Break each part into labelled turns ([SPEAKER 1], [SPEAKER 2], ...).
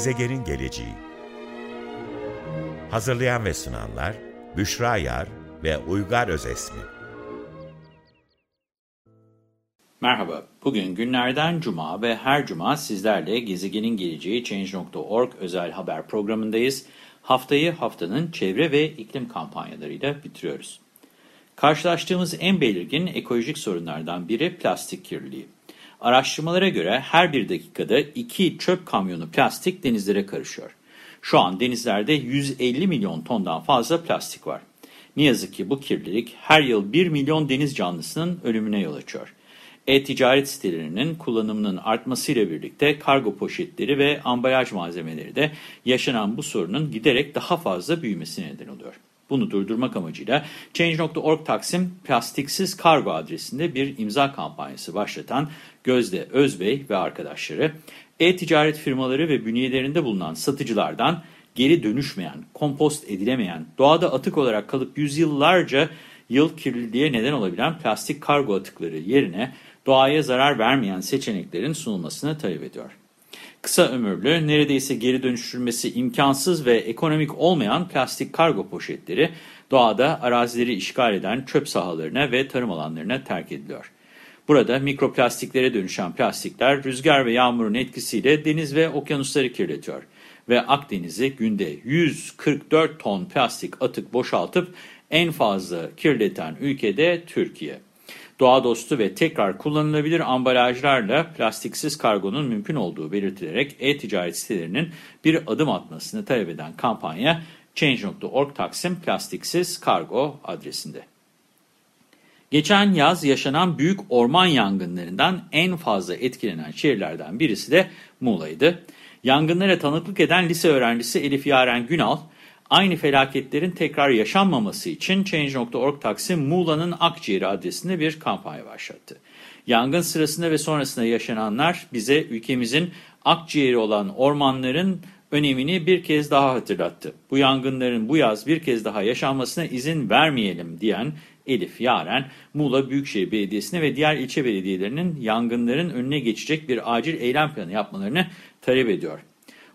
[SPEAKER 1] Gezegenin geleceği Hazırlayan ve sunanlar Büşra Yar ve Uygar Özesmi
[SPEAKER 2] Merhaba, bugün günlerden cuma ve her cuma sizlerle Gezegenin Geleceği Change.org özel haber programındayız. Haftayı haftanın çevre ve iklim kampanyalarıyla bitiriyoruz. Karşılaştığımız en belirgin ekolojik sorunlardan biri plastik kirliliği. Araştırmalara göre her bir dakikada iki çöp kamyonu plastik denizlere karışıyor. Şu an denizlerde 150 milyon tondan fazla plastik var. Ne yazık ki bu kirlilik her yıl 1 milyon deniz canlısının ölümüne yol açıyor. E-ticaret sitelerinin kullanımının artmasıyla birlikte kargo poşetleri ve ambalaj malzemeleri de yaşanan bu sorunun giderek daha fazla büyümesine neden oluyor. Bunu durdurmak amacıyla Change.org Taksim Plastiksiz Kargo adresinde bir imza kampanyası başlatan Gözde Özbey ve arkadaşları, e-ticaret firmaları ve bünyelerinde bulunan satıcılardan geri dönüşmeyen, kompost edilemeyen, doğada atık olarak kalıp yüzyıllarca yıl kirliliğe neden olabilen plastik kargo atıkları yerine doğaya zarar vermeyen seçeneklerin sunulmasını talep ediyor. Kısa ömürlü, neredeyse geri dönüştürülmesi imkansız ve ekonomik olmayan plastik kargo poşetleri doğada arazileri işgal eden çöp sahalarına ve tarım alanlarına terk ediliyor. Burada mikroplastiklere dönüşen plastikler rüzgar ve yağmurun etkisiyle deniz ve okyanusları kirletiyor. Ve Akdeniz'i günde 144 ton plastik atık boşaltıp en fazla kirleten ülkede Türkiye. Doğa dostu ve tekrar kullanılabilir ambalajlarla plastiksiz kargonun mümkün olduğu belirtilerek e-ticaret sitelerinin bir adım atmasını talep eden kampanya Change.org Taksim Plastiksiz Kargo adresinde. Geçen yaz yaşanan büyük orman yangınlarından en fazla etkilenen şehirlerden birisi de Muğla'ydı. Yangınlara tanıklık eden lise öğrencisi Elif Yaren Günal, aynı felaketlerin tekrar yaşanmaması için Change.org Taksim Muğla'nın Akciğeri adresinde bir kampanya başlattı. Yangın sırasında ve sonrasında yaşananlar bize ülkemizin akciğeri olan ormanların önemini bir kez daha hatırlattı. Bu yangınların bu yaz bir kez daha yaşanmasına izin vermeyelim diyen Elif Yaren, Muğla Büyükşehir Belediyesi'ne ve diğer ilçe belediyelerinin yangınların önüne geçecek bir acil eylem planı yapmalarını talep ediyor.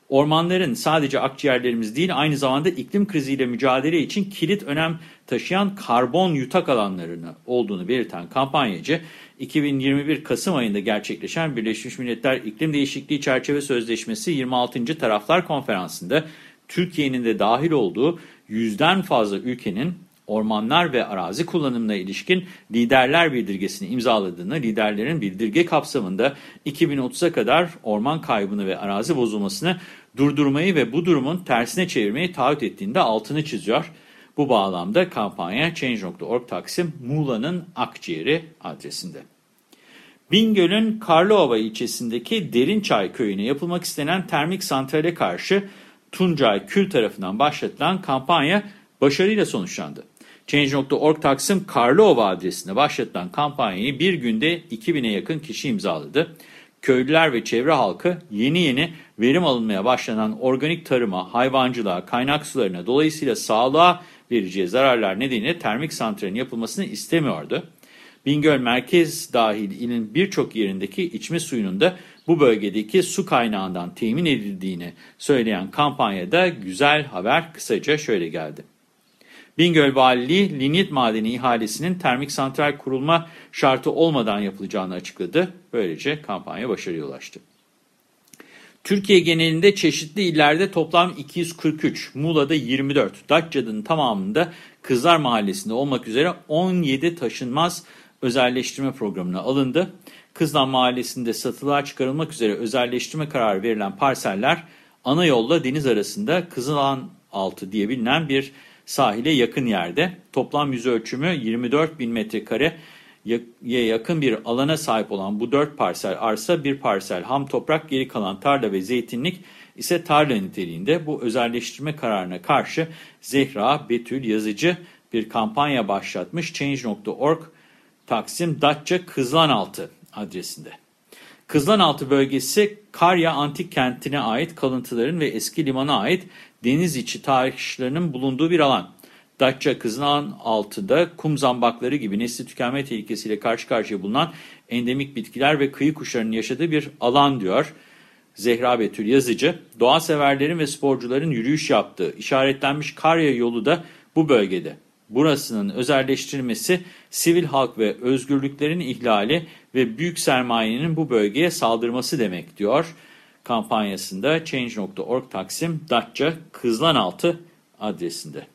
[SPEAKER 2] Ormanların sadece akciğerlerimiz değil aynı zamanda iklim kriziyle mücadele için kilit önem taşıyan karbon yutak alanlarını olduğunu belirten kampanyacı, 2021 Kasım ayında gerçekleşen Birleşmiş Milletler İklim Değişikliği Çerçeve Sözleşmesi 26. Taraflar Konferansı'nda Türkiye'nin de dahil olduğu yüzden fazla ülkenin ormanlar ve arazi kullanımına ilişkin liderler bildirgesini imzaladığını, liderlerin bildirge kapsamında 2030'a kadar orman kaybını ve arazi bozulmasını durdurmayı ve bu durumun tersine çevirmeyi taahhüt ettiğinde altını çiziyor. Bu bağlamda kampanya Change.org Taksim Muğla'nın Akciğeri adresinde. Bingöl'ün Karlıova ilçesindeki Derinçay köyüne yapılmak istenen termik santrale karşı Tuncay Kül tarafından başlatılan kampanya başarıyla sonuçlandı. Change.org Taksim Karlova adresine başlatılan kampanyayı bir günde 2000'e yakın kişi imzaladı. Köylüler ve çevre halkı yeni yeni verim alınmaya başlanan organik tarıma, hayvancılığa, kaynak sularına dolayısıyla sağlığa vereceği zararlar nedeniyle termik santralin yapılmasını istemiyordu. Bingöl merkez dahil ilin birçok yerindeki içme suyunun da bu bölgedeki su kaynağından temin edildiğini söyleyen kampanyada güzel haber kısaca şöyle geldi. Bingöl Valiliği linyit madeni ihalesinin termik santral kurulma şartı olmadan yapılacağını açıkladı. Böylece kampanya başarıya ulaştı. Türkiye genelinde çeşitli illerde toplam 243, Muğla'da 24, Datça'nın tamamında Kızlar Mahallesi'nde olmak üzere 17 taşınmaz özelleştirme programına alındı. Kızlar Mahallesi'nde satılığa çıkarılmak üzere özelleştirme kararı verilen parseller ana yolla deniz arasında Kızılan altı diye bilinen bir sahile yakın yerde. Toplam yüz ölçümü 24 bin metrekareye yakın bir alana sahip olan bu dört parsel arsa bir parsel ham toprak geri kalan tarla ve zeytinlik ise tarla niteliğinde bu özelleştirme kararına karşı Zehra Betül yazıcı bir kampanya başlatmış Change.org Taksim Datça Kızlanaltı adresinde. Kızlanaltı bölgesi Karya Antik Kenti'ne ait kalıntıların ve eski limana ait deniz içi taşlarının bulunduğu bir alan. Datça Kızılanaltı'da kum zambakları gibi nesli tükenme tehlikesiyle karşı karşıya bulunan endemik bitkiler ve kıyı kuşlarının yaşadığı bir alan diyor. Zehra Betül Yazıcı, doğa severlerin ve sporcuların yürüyüş yaptığı işaretlenmiş Karya yolu da bu bölgede. Burasının özelleştirilmesi sivil halk ve özgürlüklerin ihlali ve büyük sermayenin bu bölgeye saldırması demek diyor. Kampanyasında Change.org Taksim Datça Kızlanaltı adresinde.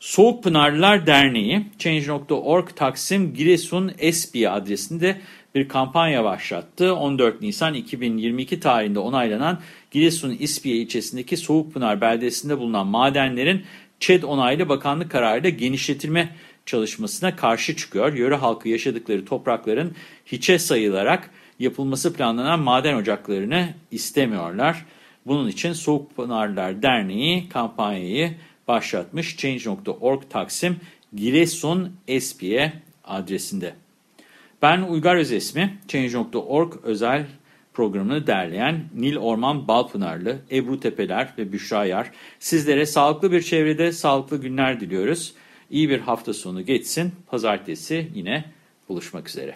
[SPEAKER 2] Soğuk Pınarlılar Derneği Change.org Taksim Giresun Esbiye adresinde bir kampanya başlattı. 14 Nisan 2022 tarihinde onaylanan Giresun İspiye ilçesindeki Soğukpınar beldesinde bulunan madenlerin ÇED onaylı bakanlık kararıyla genişletilme çalışmasına karşı çıkıyor. Yöre halkı yaşadıkları toprakların hiçe sayılarak yapılması planlanan maden ocaklarını istemiyorlar. Bunun için Soğukpınarlar Derneği kampanyayı başlatmış. Change.org Taksim Giresun Espiye adresinde. Ben Uygar Özesmi, Change.org özel programını derleyen Nil Orman Balpınarlı, Ebru Tepeler ve Büşra Yar. Sizlere sağlıklı bir çevrede sağlıklı günler diliyoruz. İyi bir hafta sonu geçsin. Pazartesi yine buluşmak üzere.